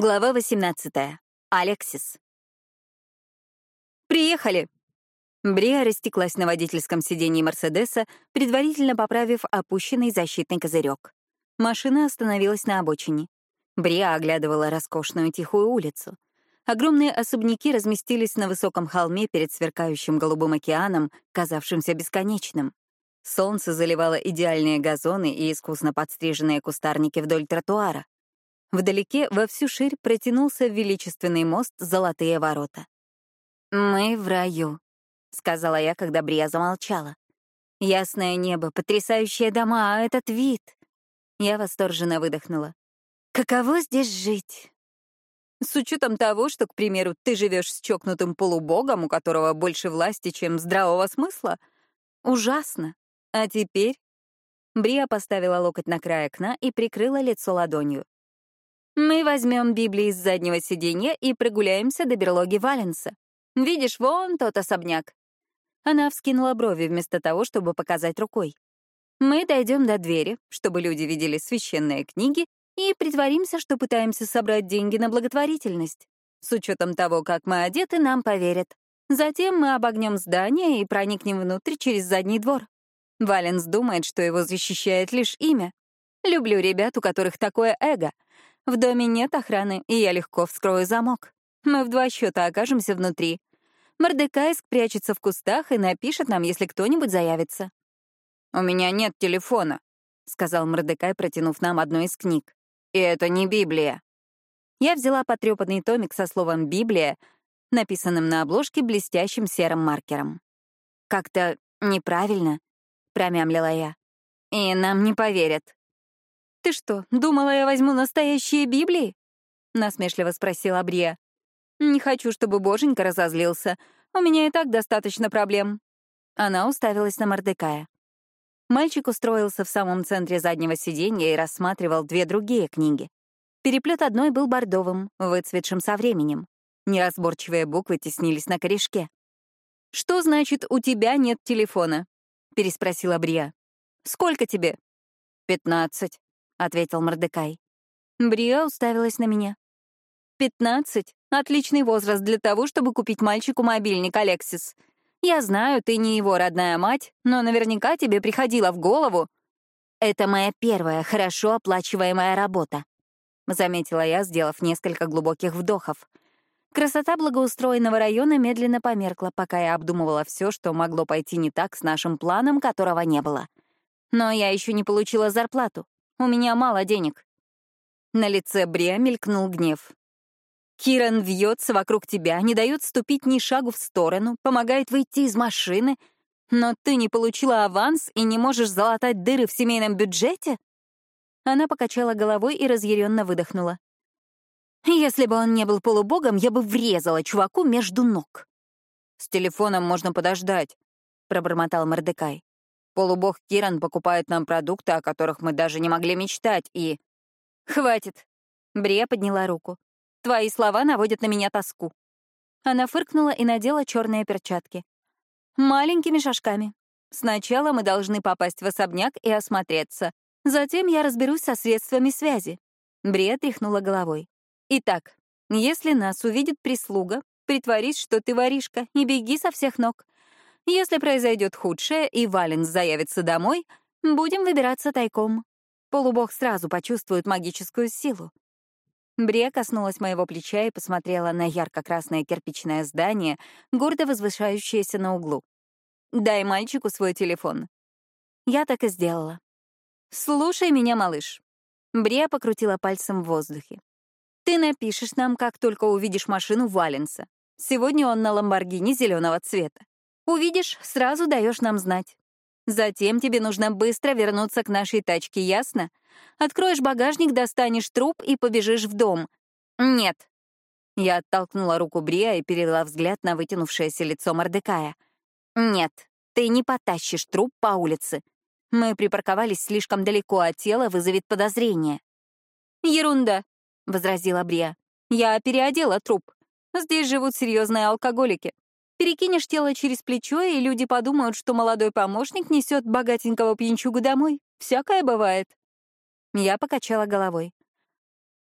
Глава 18. Алексис. «Приехали!» Бриа растеклась на водительском сиденье Мерседеса, предварительно поправив опущенный защитный козырек. Машина остановилась на обочине. Бриа оглядывала роскошную тихую улицу. Огромные особняки разместились на высоком холме перед сверкающим голубым океаном, казавшимся бесконечным. Солнце заливало идеальные газоны и искусно подстриженные кустарники вдоль тротуара. Вдалеке во всю ширь протянулся величественный мост «Золотые ворота». «Мы в раю», — сказала я, когда Брия замолчала. «Ясное небо, потрясающие дома, а этот вид!» Я восторженно выдохнула. «Каково здесь жить?» С учетом того, что, к примеру, ты живешь с чокнутым полубогом, у которого больше власти, чем здравого смысла, ужасно. А теперь... Брия поставила локоть на край окна и прикрыла лицо ладонью. Мы возьмем Библии с заднего сиденья и прогуляемся до берлоги Валенса. Видишь, вон тот особняк. Она вскинула брови вместо того, чтобы показать рукой. Мы дойдем до двери, чтобы люди видели священные книги, и притворимся, что пытаемся собрать деньги на благотворительность. С учетом того, как мы одеты, нам поверят. Затем мы обогнем здание и проникнем внутрь через задний двор. Валенс думает, что его защищает лишь имя. Люблю ребят, у которых такое эго — в доме нет охраны, и я легко вскрою замок. Мы в два счета окажемся внутри. Мордекай спрячется в кустах и напишет нам, если кто-нибудь заявится. «У меня нет телефона», — сказал Мордекай, протянув нам одну из книг. «И это не Библия». Я взяла потрепанный томик со словом «Библия», написанным на обложке блестящим серым маркером. «Как-то неправильно», — промямлила я. «И нам не поверят». «Ты что, думала, я возьму настоящие Библии?» — насмешливо спросила Брия. «Не хочу, чтобы боженька разозлился. У меня и так достаточно проблем». Она уставилась на Мордекая. Мальчик устроился в самом центре заднего сиденья и рассматривал две другие книги. Переплет одной был бордовым, выцветшим со временем. Неразборчивые буквы теснились на корешке. «Что значит, у тебя нет телефона?» — переспросила Брия. «Сколько тебе?» «Пятнадцать», — ответил Мордекай. Бриа уставилась на меня. «Пятнадцать — отличный возраст для того, чтобы купить мальчику мобильник, Алексис. Я знаю, ты не его родная мать, но наверняка тебе приходило в голову...» «Это моя первая хорошо оплачиваемая работа», — заметила я, сделав несколько глубоких вдохов. Красота благоустроенного района медленно померкла, пока я обдумывала все, что могло пойти не так с нашим планом, которого не было. Но я еще не получила зарплату. У меня мало денег». На лице Бриа мелькнул гнев. «Киран вьется вокруг тебя, не дает ступить ни шагу в сторону, помогает выйти из машины, но ты не получила аванс и не можешь залатать дыры в семейном бюджете?» Она покачала головой и разъяренно выдохнула. «Если бы он не был полубогом, я бы врезала чуваку между ног». «С телефоном можно подождать», — пробормотал Мордекай. Полубог Киран покупает нам продукты, о которых мы даже не могли мечтать, и... Хватит. Брия подняла руку. Твои слова наводят на меня тоску. Она фыркнула и надела черные перчатки. Маленькими шажками. Сначала мы должны попасть в особняк и осмотреться. Затем я разберусь со средствами связи. Брия тряхнула головой. Итак, если нас увидит прислуга, притворись, что ты воришка, и беги со всех ног. Если произойдет худшее и Валенс заявится домой, будем выбираться тайком. Полубог сразу почувствует магическую силу. Брия коснулась моего плеча и посмотрела на ярко-красное кирпичное здание, гордо возвышающееся на углу. «Дай мальчику свой телефон». Я так и сделала. «Слушай меня, малыш». Брия покрутила пальцем в воздухе. «Ты напишешь нам, как только увидишь машину Валенса. Сегодня он на Ламборгини зеленого цвета. Увидишь, сразу даешь нам знать. Затем тебе нужно быстро вернуться к нашей тачке, ясно? Откроешь багажник, достанешь труп и побежишь в дом. Нет. Я оттолкнула руку Брия и перевела взгляд на вытянувшееся лицо Мордекая. Нет, ты не потащишь труп по улице. Мы припарковались слишком далеко, а тело вызовет подозрение. Ерунда, — возразила Брия. Я переодела труп. Здесь живут серьезные алкоголики. Перекинешь тело через плечо, и люди подумают, что молодой помощник несет богатенького пьянчугу домой. Всякое бывает. Я покачала головой.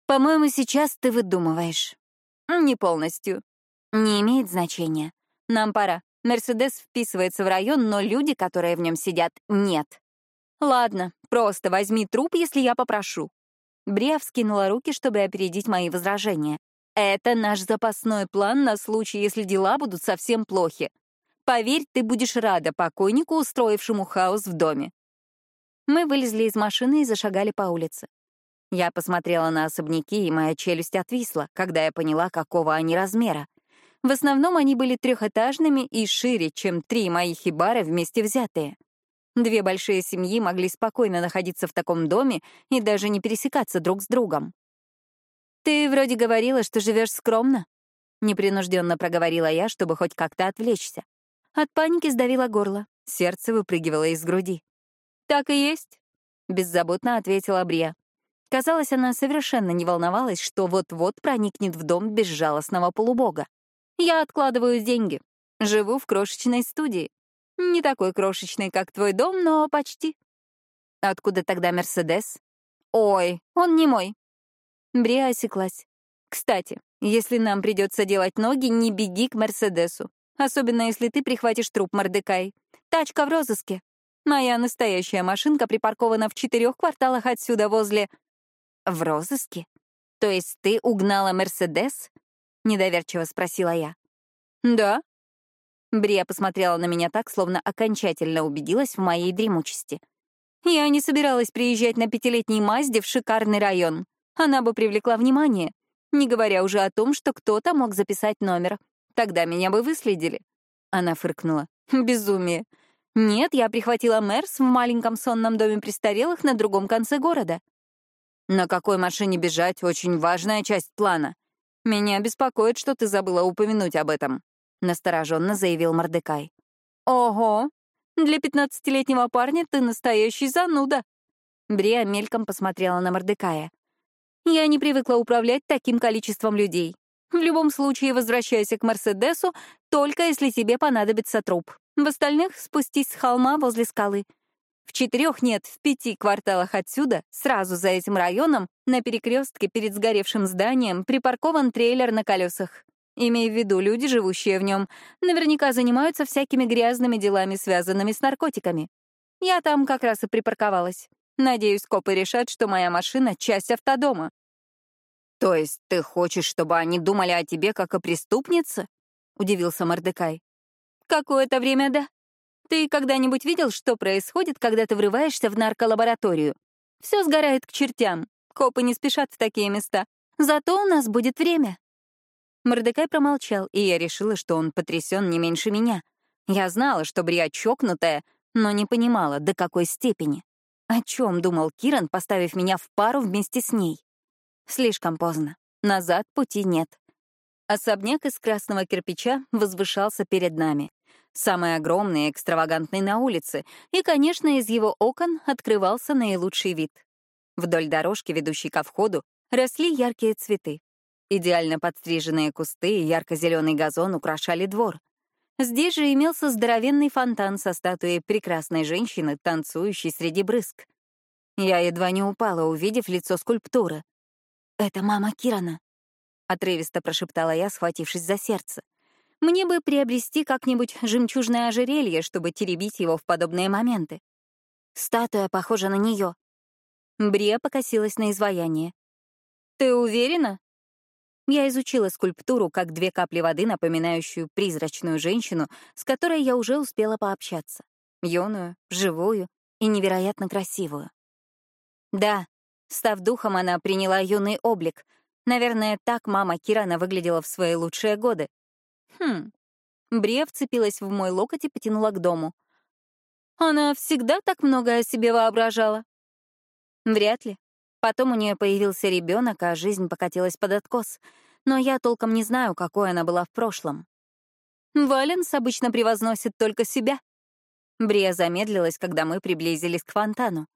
По-моему, сейчас ты выдумываешь. Не полностью. Не имеет значения. Нам пора. Мерседес вписывается в район, но люди, которые в нем сидят, нет. Ладно, просто возьми труп, если я попрошу. Бриа вскинула руки, чтобы опередить мои возражения. Это наш запасной план на случай, если дела будут совсем плохи. Поверь, ты будешь рада покойнику, устроившему хаос в доме. Мы вылезли из машины и зашагали по улице. Я посмотрела на особняки, и моя челюсть отвисла, когда я поняла, какого они размера. В основном они были трехэтажными и шире, чем три моих хибары вместе взятые. Две большие семьи могли спокойно находиться в таком доме и даже не пересекаться друг с другом. «Ты вроде говорила, что живешь скромно», — непринужденно проговорила я, чтобы хоть как-то отвлечься. От паники сдавило горло, сердце выпрыгивало из груди. «Так и есть», — беззаботно ответила Брия. Казалось, она совершенно не волновалась, что вот-вот проникнет в дом безжалостного полубога. «Я откладываю деньги. Живу в крошечной студии. Не такой крошечной, как твой дом, но почти». «Откуда тогда Мерседес?» «Ой, он не мой». Брия осеклась. «Кстати, если нам придется делать ноги, не беги к Мерседесу. Особенно, если ты прихватишь труп Мордекай. Тачка в розыске. Моя настоящая машинка припаркована в четырех кварталах отсюда возле... В розыске? То есть ты угнала Мерседес? Недоверчиво спросила я. Да. Брия посмотрела на меня так, словно окончательно убедилась в моей дремучести. Я не собиралась приезжать на пятилетней Мазде в шикарный район. Она бы привлекла внимание, не говоря уже о том, что кто-то мог записать номер. Тогда меня бы выследили. Она фыркнула. Безумие. Нет, я прихватила Мерс в маленьком сонном доме престарелых на другом конце города. На какой машине бежать — очень важная часть плана. Меня беспокоит, что ты забыла упомянуть об этом, — настороженно заявил Мордекай. Ого, для пятнадцатилетнего парня ты настоящий зануда. Брия мельком посмотрела на Мордекая. Я не привыкла управлять таким количеством людей. В любом случае, возвращайся к Мерседесу, только если тебе понадобится труп. В остальных спустись с холма возле скалы. В четырех нет, в пяти кварталах отсюда, сразу за этим районом, на перекрестке перед сгоревшим зданием припаркован трейлер на колесах. Имей в виду, люди, живущие в нем, наверняка занимаются всякими грязными делами, связанными с наркотиками. Я там как раз и припарковалась. Надеюсь, копы решат, что моя машина — часть автодома. «То есть ты хочешь, чтобы они думали о тебе как о преступнице?» — удивился Мордекай. Какое-то время да. Ты когда-нибудь видел, что происходит, когда ты врываешься в нарколабораторию? Все сгорает к чертям. Копы не спешат в такие места. Зато у нас будет время. Мордекай промолчал, и я решила, что он потрясен не меньше меня. Я знала, что Брия чокнутая, но не понимала, до какой степени. О чем думал Киран, поставив меня в пару вместе с ней? Слишком поздно. Назад пути нет. Особняк из красного кирпича возвышался перед нами. Самый огромный и экстравагантный на улице, и, конечно, из его окон открывался наилучший вид. Вдоль дорожки, ведущей ко входу, росли яркие цветы. Идеально подстриженные кусты и ярко-зеленый газон украшали двор. Здесь же имелся здоровенный фонтан со статуей прекрасной женщины, танцующей среди брызг. Я едва не упала, увидев лицо скульптуры. «Это мама Кирана», — отрывисто прошептала я, схватившись за сердце. «Мне бы приобрести как-нибудь жемчужное ожерелье, чтобы теребить его в подобные моменты. Статуя похожа на нее. Брия покосилась на изваяние. «Ты уверена?» Я изучила скульптуру как две капли воды, напоминающую призрачную женщину, с которой я уже успела пообщаться. Юную, живую и невероятно красивую. Да, став духом, она приняла юный облик, Наверное, так мама Кирана выглядела в свои лучшие годы. Хм. Брия вцепилась в мой локоть и потянула к дому. Она всегда так много о себе воображала? Вряд ли. Потом у нее появился ребенок, а жизнь покатилась под откос. Но я толком не знаю, какой она была в прошлом. Валенс обычно превозносит только себя. Брия замедлилась, когда мы приблизились к фонтану.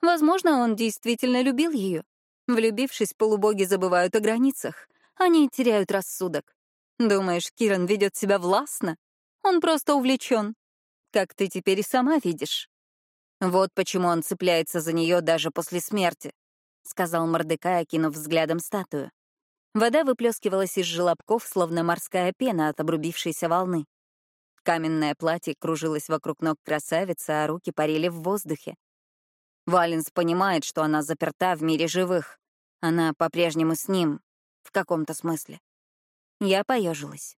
Возможно, он действительно любил ее. Влюбившись, полубоги забывают о границах. Они теряют рассудок. Думаешь, Киран ведет себя властно? Он просто увлечен. Как ты теперь и сама видишь. Вот почему он цепляется за нее даже после смерти. — сказал Мордекай, окинув взглядом статую. Вода выплескивалась из желобков, словно морская пена от обрубившейся волны. Каменное платье кружилось вокруг ног красавицы, а руки парили в воздухе. Валенс понимает, что она заперта в мире живых. Она по-прежнему с ним, в каком-то смысле. Я поежилась.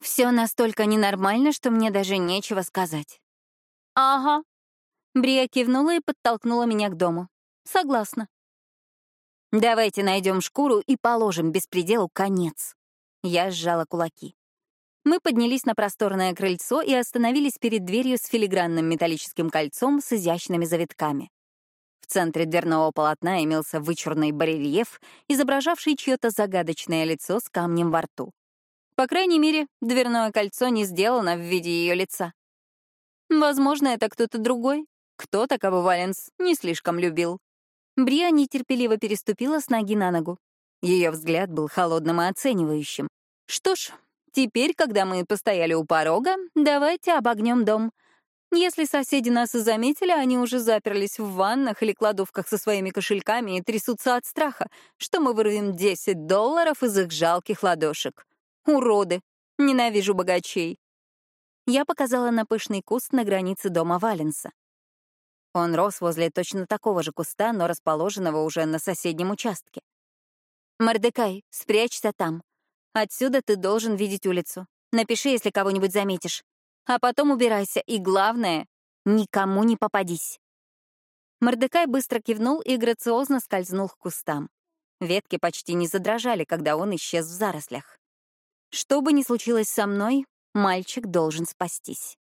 Все настолько ненормально, что мне даже нечего сказать. Ага. Брия кивнула и подтолкнула меня к дому. Согласна. Давайте найдем шкуру и положим беспределу конец. Я сжала кулаки. Мы поднялись на просторное крыльцо и остановились перед дверью с филигранным металлическим кольцом с изящными завитками. В центре дверного полотна имелся вычурный барельеф, изображавший чье-то загадочное лицо с камнем во рту. По крайней мере, дверное кольцо не сделано в виде ее лица. Возможно, это кто-то другой. Кто-то, кого Валенс не слишком любил. Бриа нетерпеливо переступила с ноги на ногу. Ее взгляд был холодным и оценивающим. Что ж, Теперь, когда мы постояли у порога, давайте обогнем дом. Если соседи нас и заметили, они уже заперлись в ваннах или кладовках со своими кошельками и трясутся от страха, что мы вырвем 10 долларов из их жалких ладошек. Уроды! Ненавижу богачей. Я показала на пышный куст на границе дома Валенса. Он рос возле точно такого же куста, но расположенного уже на соседнем участке. «Мордекай, спрячься там. Отсюда ты должен видеть улицу. Напиши, если кого-нибудь заметишь. А потом убирайся. И главное, никому не попадись. Мордекай быстро кивнул и грациозно скользнул к кустам. Ветки почти не задрожали, когда он исчез в зарослях. Что бы ни случилось со мной, мальчик должен спастись.